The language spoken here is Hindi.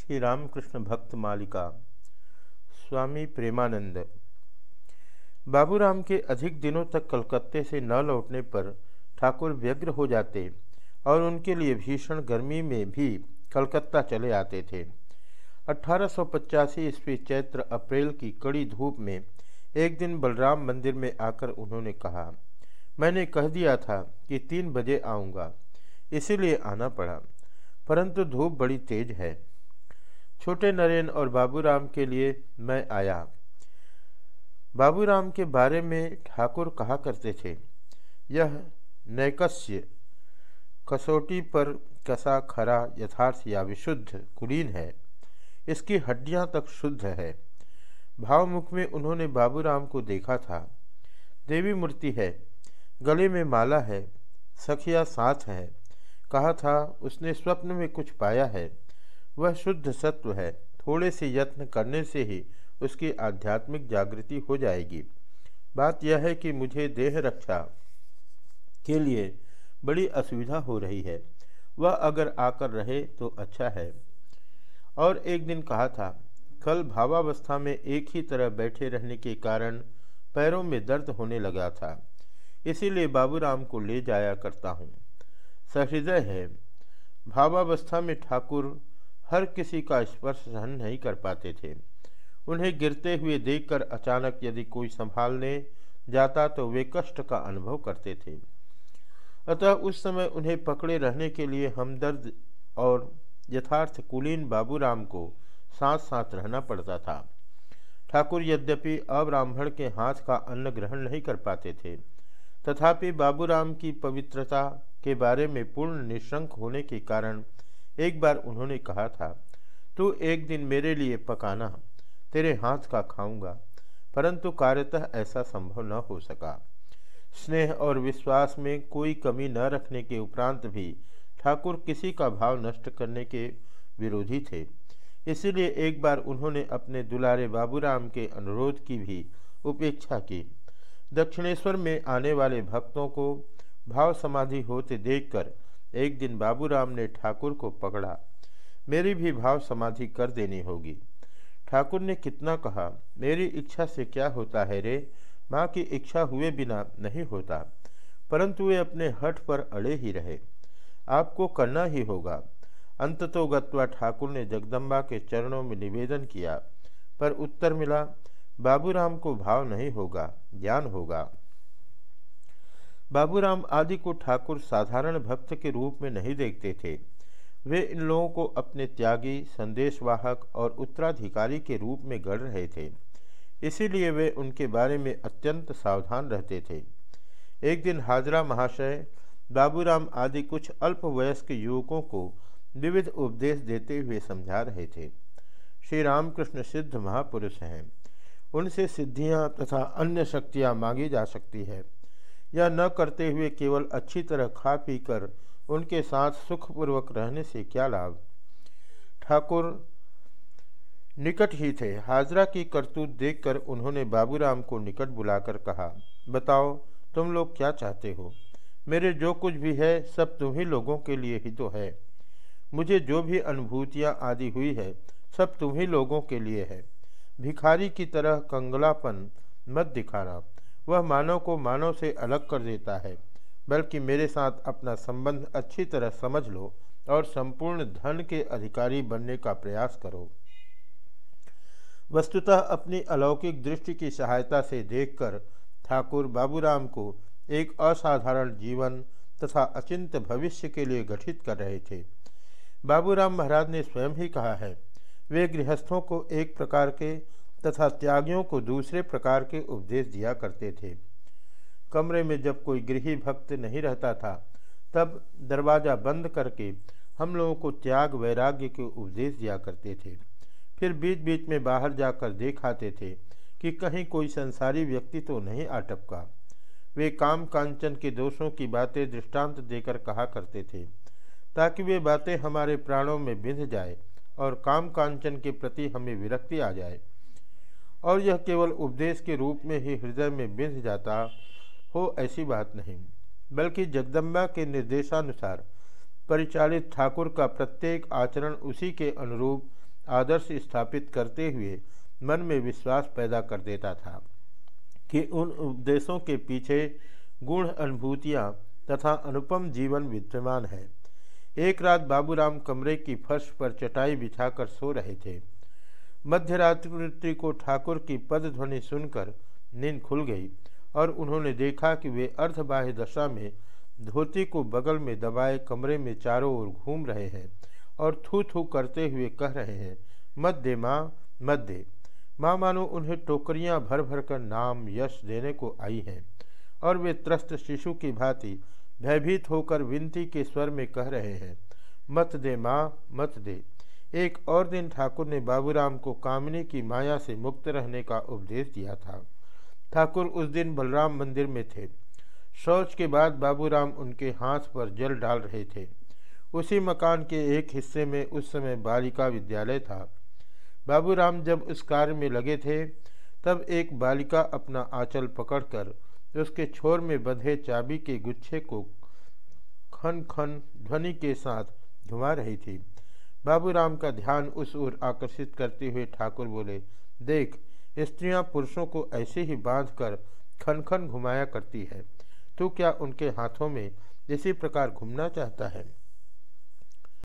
श्री रामकृष्ण भक्त मालिका, स्वामी प्रेमानंद। बाबूराम के अधिक दिनों तक कलकत्ते से न लौटने पर ठाकुर व्यग्र हो जाते और उनके लिए भीषण गर्मी में भी कलकत्ता चले आते थे। अठारह सौ पचासी ईस्वी चैत्र अप्रैल की कड़ी धूप में एक दिन बलराम मंदिर में आकर उन्होंने कहा, मैंने कह दिया था कि तीन बजे आऊँगा, इसीलिए आना पड़ा, परंतु धूप बड़ी तेज है। छोटे नरेन और बाबूराम के लिए मैं आया। बाबूराम के बारे में ठाकुर कहा करते थे, यह नैकस्य कसौटी पर कसा खरा यथार्थ या विशुद्ध कुलीन है, इसकी हड्डियाँ तक शुद्ध है। भावमुख में उन्होंने बाबूराम को देखा था। देवी मूर्ति है, गले में माला है, सखिया साथ है, कहा था, उसने स्वप्न में कुछ पाया है। वह शुद्ध सत्व है। थोड़े से यत्न करने से ही उसकी आध्यात्मिक जागृति हो जाएगी। बात यह है कि मुझे देह रक्षा के लिए बड़ी असुविधा हो रही है। वह अगर आकर रहे तो अच्छा है। और एक दिन कहा था, कल भावावस्था में एक ही तरह बैठे रहने के कारण पैरों में दर्द होने लगा था। इसीलिए बाबूराम को ले जाया करता हूँ। सहृदय है। भावावस्था में ठाकुर हर किसी का स्पर्श सहन नहीं कर पाते थे। उन्हें गिरते हुए देखकर अचानक यदि कोई संभालने जाता तो वे कष्ट का अनुभव करते थे। अतः उस समय उन्हें पकड़े रहने के लिए हमदर्द और यथार्थ कुलीन बाबूराम को साथ साथ रहना पड़ता था। ठाकुर यद्यपि अब्राह्मण के हाथ का अन्न ग्रहण नहीं कर पाते थे, तथापि बाबूराम की पवित्रता के बारे में पूर्ण निशंक होने के कारण एक बार उन्होंने कहा था, तू एक दिन मेरे लिए पकाना, तेरे हाथ का खाऊँगा, परंतु कार्यतः ऐसा संभव न हो सका। स्नेह और विश्वास में कोई कमी न रखने के उपरांत भी ठाकुर किसी का भाव नष्ट करने के विरोधी थे। इसीलिए एक बार उन्होंने अपने दुलारे बाबूराम के अनुरोध की भी उपेक्षा की। दक्षिणेश्वर में आने वाले भक्तों को भाव समाधि होते देखकर एक दिन बाबूराम ने ठाकुर को पकड़ा। मेरी भी भाव समाधि कर देनी होगी। ठाकुर ने कितना कहा, मेरी इच्छा से क्या होता है रे? माँ की इच्छा हुए बिना नहीं होता, परंतु वे अपने हठ पर अड़े ही रहे। आपको करना ही होगा। अंत तो गत्वा ठाकुर ने जगदम्बा के चरणों में निवेदन किया, पर उत्तर मिला, बाबूराम को भाव नहीं होगा, ज्ञान होगा। बाबूराम आदि को ठाकुर साधारण भक्त के रूप में नहीं देखते थे। वे इन लोगों को अपने त्यागी, संदेशवाहक और उत्तराधिकारी के रूप में गढ़ रहे थे। इसीलिए वे उनके बारे में अत्यंत सावधान रहते थे। एक दिन हाजरा महाशय बाबूराम आदि कुछ अल्पवयस्क युवकों को विविध उपदेश देते हुए समझा रहे थे। श्री रामकृष्ण सिद्ध महापुरुष हैं। उनसे सिद्धियाँ तथा अन्य शक्तियाँ मांगी जा सकती है। यह न करते हुए केवल अच्छी तरह खा पी कर उनके साथ सुखपूर्वक रहने से क्या लाभ? ठाकुर निकट ही थे। हाजरा की करतूत देखकर उन्होंने बाबूराम को निकट बुलाकर कहा, बताओ, तुम लोग क्या चाहते हो? मेरे जो कुछ भी है, सब तुम्ही लोगों के लिए ही तो है। मुझे जो भी अनुभूतियाँ आदि हुई है, सब तुम्ही लोगों के लिए है। भिखारी की तरह कंगलापन मत दिखाना। वह मानव को मानव से अलग कर देता है, बल्कि मेरे साथ अपना संबंध अच्छी तरह समझ लो और संपूर्ण धन के अधिकारी बनने का प्रयास करो। वस्तुतः अपनी अलौकिक दृष्टि की सहायता से देखकर ठाकुर बाबूराम को एक असाधारण जीवन तथा अचिंत भविष्य के लिए गठित कर रहे थे। बाबूराम महाराज ने स्वयं ही कहा है, वे गृहस्थों को एक प्रकार के तथा त्यागियों को दूसरे प्रकार के उपदेश दिया करते थे। कमरे में जब कोई गृही भक्त नहीं रहता था, तब दरवाज़ा बंद करके हम लोगों को त्याग वैराग्य के उपदेश दिया करते थे। फिर बीच बीच में बाहर जाकर देख आते थे कि कहीं कोई संसारी व्यक्ति तो नहीं आटपका वे काम कांचन के दोषों की बातें दृष्टांत देकर कहा करते थे, ताकि वे बातें हमारे प्राणों में बिंध जाए और काम कांचन के प्रति हमें विरक्ति आ जाए। और यह केवल उपदेश के रूप में ही हृदय में बिंध जाता हो ऐसी बात नहीं, बल्कि जगदम्बा के निर्देशानुसार परिचालित ठाकुर का प्रत्येक आचरण उसी के अनुरूप आदर्श स्थापित करते हुए मन में विश्वास पैदा कर देता था कि उन उपदेशों के पीछे गुण अनुभूतियाँ तथा अनुपम जीवन विद्यमान है। एक रात बाबूराम कमरे की फर्श पर चटाई बिछाकर सो रहे थे। मध्यरात्रि को ठाकुर की पद ध्वनि सुनकर नींद खुल गई और उन्होंने देखा कि वे अर्धबाह्य दशा में धोती को बगल में दबाए कमरे में चारों ओर घूम रहे हैं और थू थू करते हुए कह रहे हैं, मत दे माँ, मत दे। माँ मानो उन्हें टोकरियाँ भर भर कर नाम यश देने को आई हैं। और वे त्रस्त शिशु की भांति भयभीत होकर विनती के स्वर में कह रहे हैं, मत दे माँ, मत दे। एक और दिन ठाकुर ने बाबूराम को कामनी की माया से मुक्त रहने का उपदेश दिया था। ठाकुर उस दिन बलराम मंदिर में थे। शौच के बाद बाबूराम उनके हाथ पर जल डाल रहे थे। उसी मकान के एक हिस्से में उस समय बालिका विद्यालय था। बाबूराम जब उस कार्य में लगे थे, तब एक बालिका अपना आंचल पकड़कर उसके छोर में बंधे चाबी के गुच्छे को खन खन ध्वनि के साथ घुमा रही थी। बाबूराम का ध्यान उस ओर आकर्षित करते हुए ठाकुर बोले, देख, स्त्रियाँ पुरुषों को ऐसे ही बांधकर खन खन घुमाया करती है। तू क्या उनके हाथों में इसी प्रकार घूमना चाहता है?